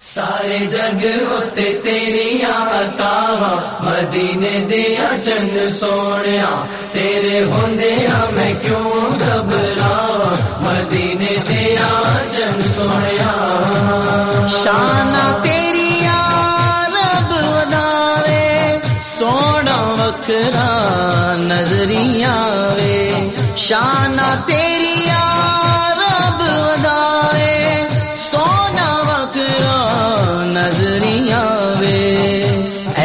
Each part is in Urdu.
سارے جگ ہوتے تیری عطاوا مدینے دیا چند سونے تیرے ہوندیا میں کیوں گھبراوا مدینے دیا چند سونے شانہ تیری رب وداوے، سونا وکرا نظریہ وے۔ شانہ تیری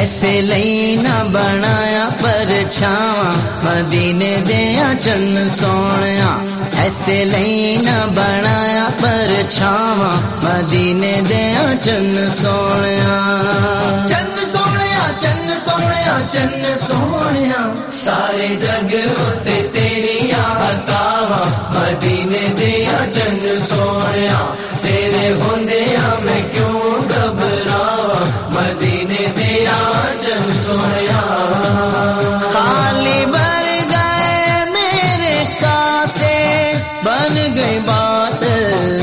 ایسے لئی نہ بنایا پر چھاواں مدینے دیا چن سونے ایسے لئی نہ بنایا پر چھاواں مدینے دیا چن سونے چند سونے چند سونے چند سونے سارے جگ ہوتے بن گئی بات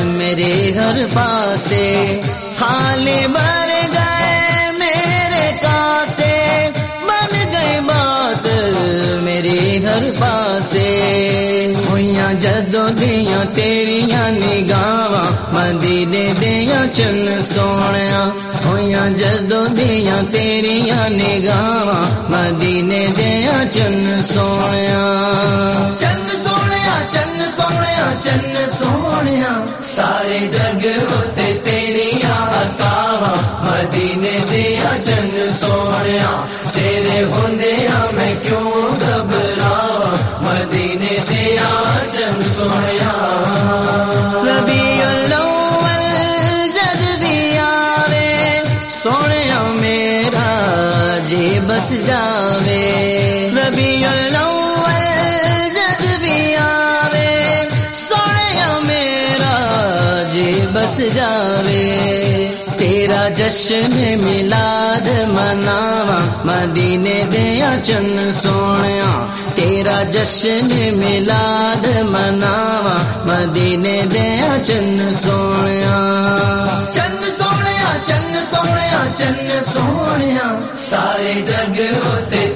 میرے ہر پاسے۔ خالی بر گئے میرے کاسے۔ بن گئی بات میرے ہر پاسے۔ ہوئیاں جدو دیا تیریاں نگاواں مدینے دیا چن سونے ہوئیاں جدو دیا تیریاں نگاواں مدینے دیا چن سونے سونے چند سونے سارے جگ ہوتے تیری عطاوا مدینے دیا چند سونے تیرے ہوندیا ہاں میں کیوں گھبراوا مدینے دیا چند سونے ربیع الاول جد بھی آوے سونے میرا جی بس جاوے۔ جاوے۔ تیرا جشن ملاد مناوا مدینے دیا چن سونے تیرا جشن ملاد مناوا مدینے دیا چن سونے چند سونے چند سونے چند سونے سارے جگ ہوتے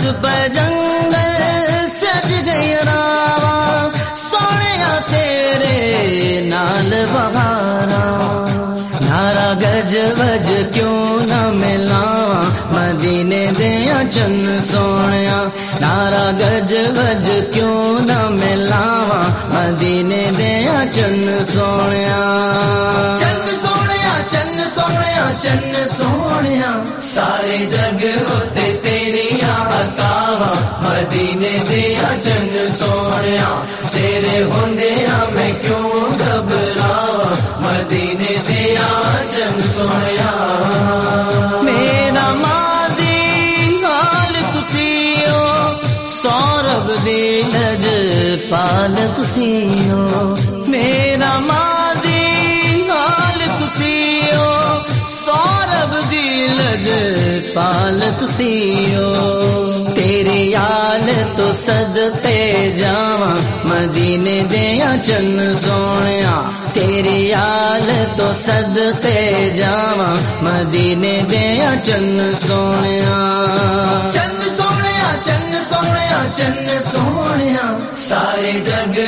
بس پجنگل سج گئی راواں سونے تیرے نال بہارا نارا گج وج کیوں نہ ملاواں، مدینے دیا چن سونے نارا گج وج کیوں نہ ملاواں، مدینے دیا چن سونے چند سونے چند سونے چند سونے سارے جگ ہوتے مدینے جی ہاں دیا چند سونے تیرے ہوندیا ہاں میں کیوں گھبراوا مدینے جی ہاں دیا چند سونے میرا ماضی حال تسی ہو سورب دی لج پال تسی ہو میرا ماضی حال تسی ہو سورب دی لج پال تسی ہو تیری یال تو صدقے جاواں، مدینے دیا چن سونے تیری یال تو صدقے جاواں، مدینے دیا چن سونے چن سونے چن سونے چن سونے سارے جگ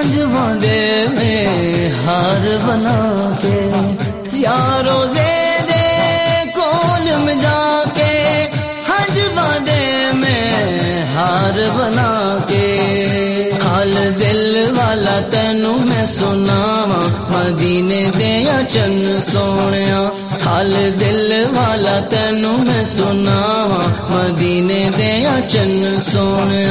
ہنجواں میں ہار بنا کے چاروں زیدے کول میں جا کے میں ہار بنا کے۔ حال دل والا تینوں میں سناواں، مدینے دیا چن سونے حال دل والا تینوں میں سناواں، مدینے دیا سونے چن سونے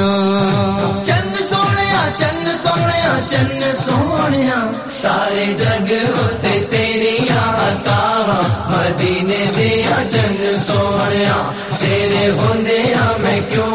سارے جگ ہوتے تیریا مدینے دیا جنگ سویا تیرے ہوندے ہمیں کیوں